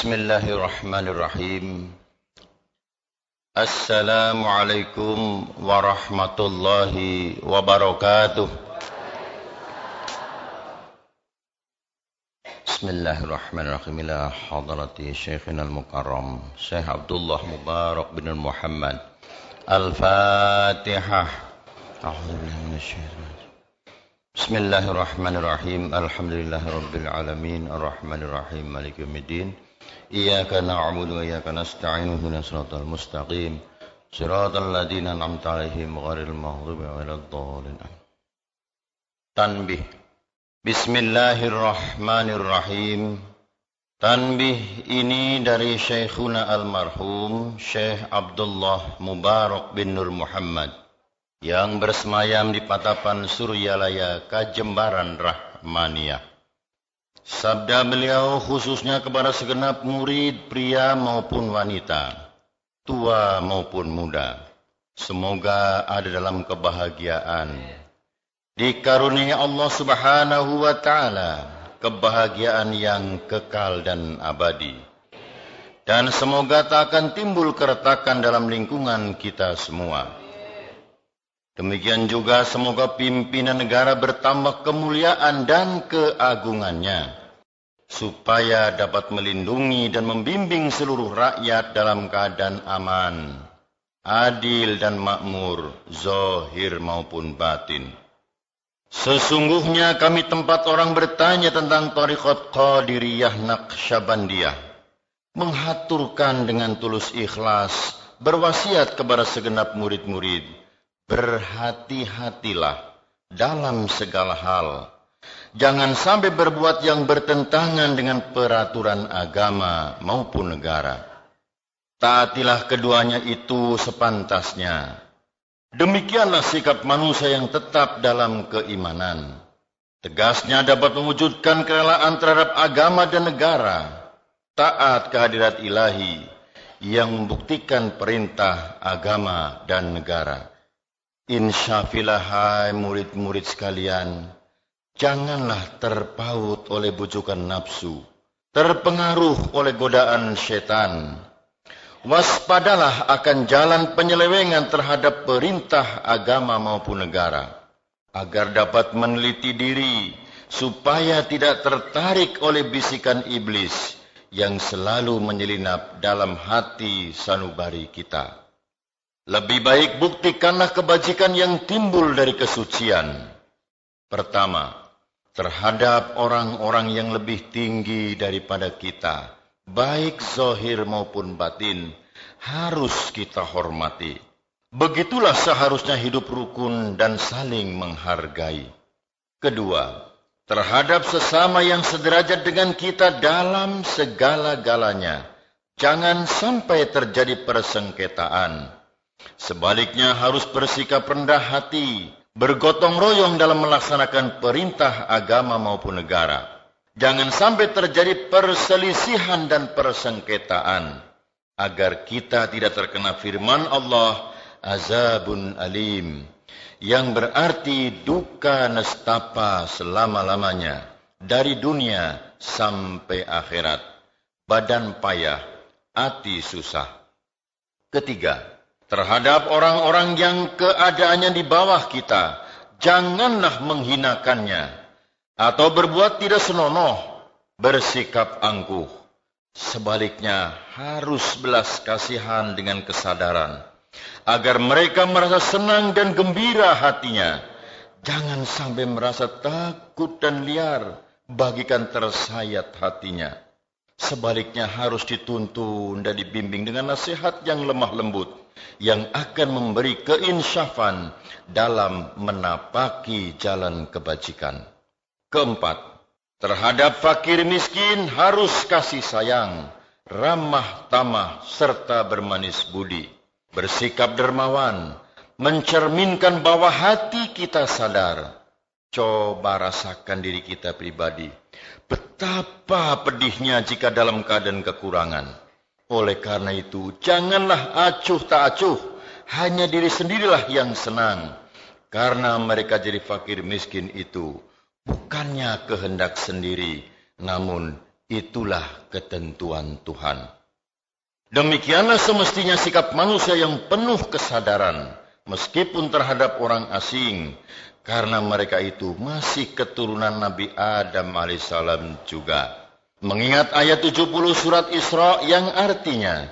بسم الله الرحمن الرحيم السلام عليكم ورحمة الله وبركاته بسم الله الرحمن الرحيم إلى حضرة شيخنا المكرم شيخ عبد الله مبارك بن محمد الفاتحة أعوذ بالله من الشيطان بسم الله الرحمن الرحيم الحمد لله رب العالمين الرحمن الرحيم مالك يوم الدين إياك نعبد وإياك نستعين اهدنا الصراط المستقيم صراط الذين أنعمت عليهم غير المغضوب على الضالين تنبيه بسم الله الرحمن الرحيم Tanbih ini dari Syekhuna almarhum Syekh Abdullah Mubarak bin Nur Muhammad yang bersemayam di patapan Suryalaya Kajembaran Rahmaniyah. Sabda beliau khususnya kepada segenap murid pria maupun wanita, tua maupun muda. Semoga ada dalam kebahagiaan. Dikaruniai Allah Subhanahu wa taala kebahagiaan yang kekal dan abadi. Dan semoga tak akan timbul keretakan dalam lingkungan kita semua. Demikian juga semoga pimpinan negara bertambah kemuliaan dan keagungannya. Supaya dapat melindungi dan membimbing seluruh rakyat dalam keadaan aman, adil dan makmur, zohir maupun batin. Sesungguhnya kami tempat orang bertanya tentang tarikat Qadiriyah Naqsyabandiyah. Menghaturkan dengan tulus ikhlas, berwasiat kepada segenap murid-murid. Berhati-hatilah dalam segala hal. Jangan sampai berbuat yang bertentangan dengan peraturan agama maupun negara. Taatilah keduanya itu sepantasnya Demikianlah sikap manusia yang tetap dalam keimanan. Tegasnya dapat mewujudkan kerelaan terhadap agama dan negara. Taat kehadirat ilahi yang membuktikan perintah agama dan negara. Insyafillah murid-murid sekalian, janganlah terpaut oleh bujukan nafsu, terpengaruh oleh godaan setan, Waspadalah akan jalan penyelewengan terhadap perintah agama maupun negara, agar dapat meneliti diri supaya tidak tertarik oleh bisikan iblis yang selalu menyelinap dalam hati sanubari kita. Lebih baik buktikanlah kebajikan yang timbul dari kesucian. Pertama, terhadap orang-orang yang lebih tinggi daripada kita baik zohir maupun batin, harus kita hormati. Begitulah seharusnya hidup rukun dan saling menghargai. Kedua, terhadap sesama yang sederajat dengan kita dalam segala-galanya, jangan sampai terjadi persengketaan. Sebaliknya harus bersikap rendah hati, bergotong royong dalam melaksanakan perintah agama maupun negara. Jangan sampai terjadi perselisihan dan persengketaan agar kita tidak terkena firman Allah azabun alim yang berarti duka nestapa selama-lamanya dari dunia sampai akhirat badan payah hati susah ketiga terhadap orang-orang yang keadaannya di bawah kita janganlah menghinakannya atau berbuat tidak senonoh, bersikap angkuh. Sebaliknya harus belas kasihan dengan kesadaran, agar mereka merasa senang dan gembira hatinya. Jangan sampai merasa takut dan liar, bagikan tersayat hatinya. Sebaliknya harus dituntun dan dibimbing dengan nasihat yang lemah lembut, yang akan memberi keinsyafan dalam menapaki jalan kebajikan. Keempat, terhadap fakir miskin harus kasih sayang, ramah tamah, serta bermanis budi. Bersikap dermawan, mencerminkan bahwa hati kita sadar. Coba rasakan diri kita pribadi. Betapa pedihnya jika dalam keadaan kekurangan. Oleh karena itu, janganlah acuh tak acuh. Hanya diri sendirilah yang senang. Karena mereka jadi fakir miskin itu bukannya kehendak sendiri, namun Itulah ketentuan Tuhan. Demikianlah semestinya sikap manusia yang penuh kesadaran, meskipun terhadap orang asing, karena mereka itu masih keturunan Nabi Adam alaihissalam juga. Mengingat ayat 70 surat Isra yang artinya,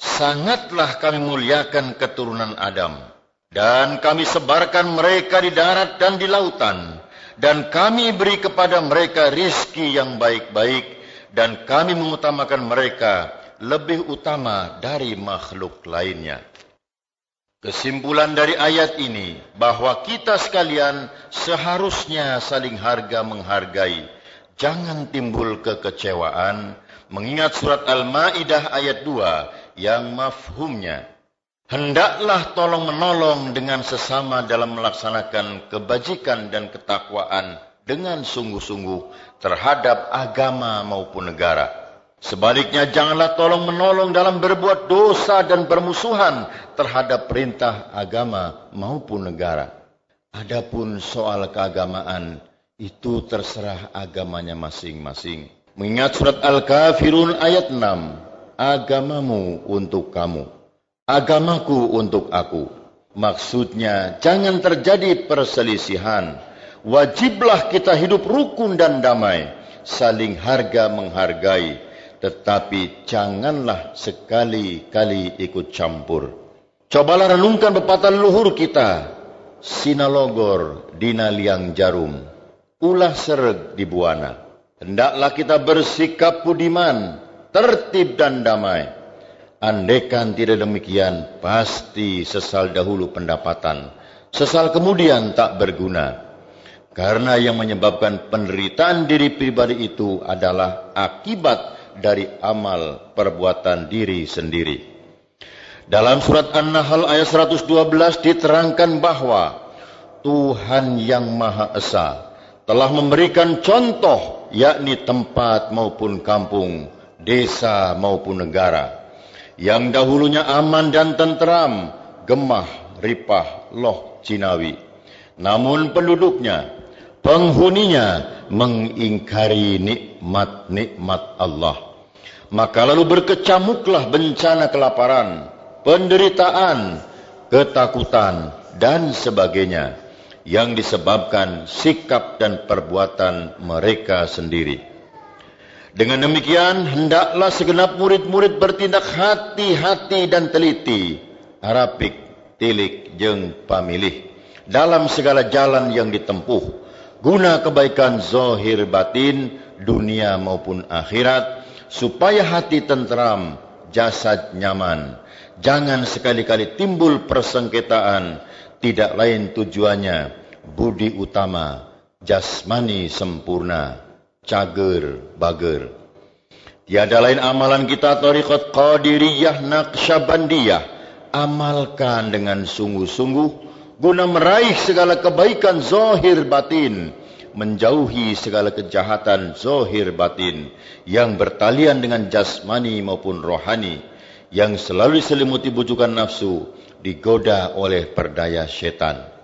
Sangatlah kami muliakan keturunan Adam, dan kami sebarkan mereka di darat dan di lautan, dan kami beri kepada mereka rizki yang baik-baik, dan kami mengutamakan mereka lebih utama dari makhluk lainnya. Kesimpulan dari ayat ini bahwa kita sekalian seharusnya saling harga menghargai. Jangan timbul kekecewaan mengingat surat Al-Maidah ayat 2 yang mafhumnya hendaklah tolong menolong dengan sesama dalam melaksanakan kebajikan dan ketakwaan dengan sungguh-sungguh terhadap agama maupun negara. Sebaliknya janganlah tolong menolong dalam berbuat dosa dan bermusuhan terhadap perintah agama maupun negara. Adapun soal keagamaan itu terserah agamanya masing-masing. Mengingat surat Al-Kafirun ayat 6, agamamu untuk kamu, agamaku untuk aku. Maksudnya jangan terjadi perselisihan. Wajiblah kita hidup rukun dan damai, saling harga menghargai tetapi janganlah sekali-kali ikut campur. Cobalah renungkan pepatah luhur kita. Sinalogor dina liang jarum. Ulah sereg di buana. Hendaklah kita bersikap budiman, tertib dan damai. Andekan tidak demikian, pasti sesal dahulu pendapatan. Sesal kemudian tak berguna. Karena yang menyebabkan penderitaan diri pribadi itu adalah akibat dari amal perbuatan diri sendiri. Dalam surat An-Nahl ayat 112 diterangkan bahwa Tuhan yang Maha Esa telah memberikan contoh yakni tempat maupun kampung, desa maupun negara yang dahulunya aman dan tentram, gemah, ripah, loh, cinawi. Namun penduduknya, penghuninya mengingkari nikmat-nikmat Allah. Maka lalu berkecamuklah bencana kelaparan, penderitaan, ketakutan, dan sebagainya yang disebabkan sikap dan perbuatan mereka sendiri. Dengan demikian, hendaklah segenap murid-murid bertindak hati-hati dan teliti, arapik, tilik, jeng, pamilih, dalam segala jalan yang ditempuh, guna kebaikan zohir batin dunia maupun akhirat supaya hati tentram jasad nyaman jangan sekali-kali timbul persengketaan tidak lain tujuannya budi utama jasmani sempurna cager bager tiada lain amalan kita tariqat qadiriyah naqsyabandiyah amalkan dengan sungguh-sungguh guna meraih segala kebaikan zohir batin, menjauhi segala kejahatan zohir batin yang bertalian dengan jasmani maupun rohani yang selalu diselimuti bujukan nafsu digoda oleh perdaya syaitan.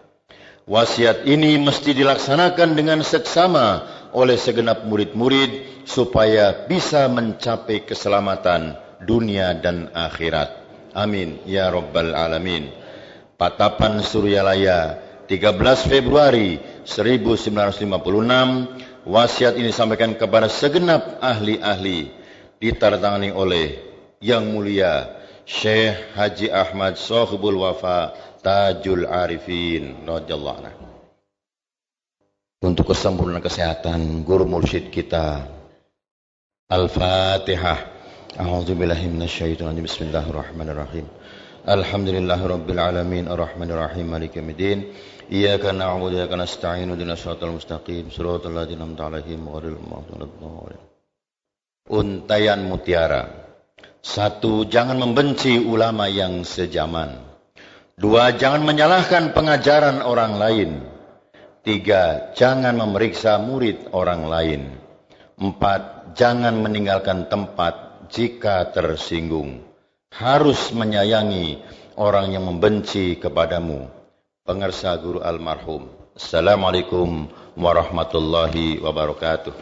Wasiat ini mesti dilaksanakan dengan seksama oleh segenap murid-murid supaya bisa mencapai keselamatan dunia dan akhirat. Amin ya rabbal alamin. Patapan Suryalaya 13 Februari 1956 wasiat ini disampaikan kepada segenap ahli-ahli ditandatangani oleh Yang Mulia Syekh Haji Ahmad Sohbul Wafa Tajul Arifin radhiyallahu anhu. Untuk kesempurnaan kesehatan guru mursyid kita Al-Fatihah. A'udzubillahi minasyaitonir Bismillahirrahmanirrahim. Alhamdulillah Rabbil Alamin. Ar-Rahman Ar-Rahim Malik Yamidin Iyaka na'budu wa iyaka nasta'in Udina syaratal mustaqim. Suratul ladina amta alaihim Gharil Untayan mutiara Satu, jangan membenci ulama yang sejaman Dua, jangan menyalahkan pengajaran orang lain Tiga, jangan memeriksa murid orang lain Empat, jangan meninggalkan tempat jika tersinggung harus menyayangi orang yang membenci kepadamu. Pengersa guru almarhum. Assalamualaikum warahmatullahi wabarakatuh.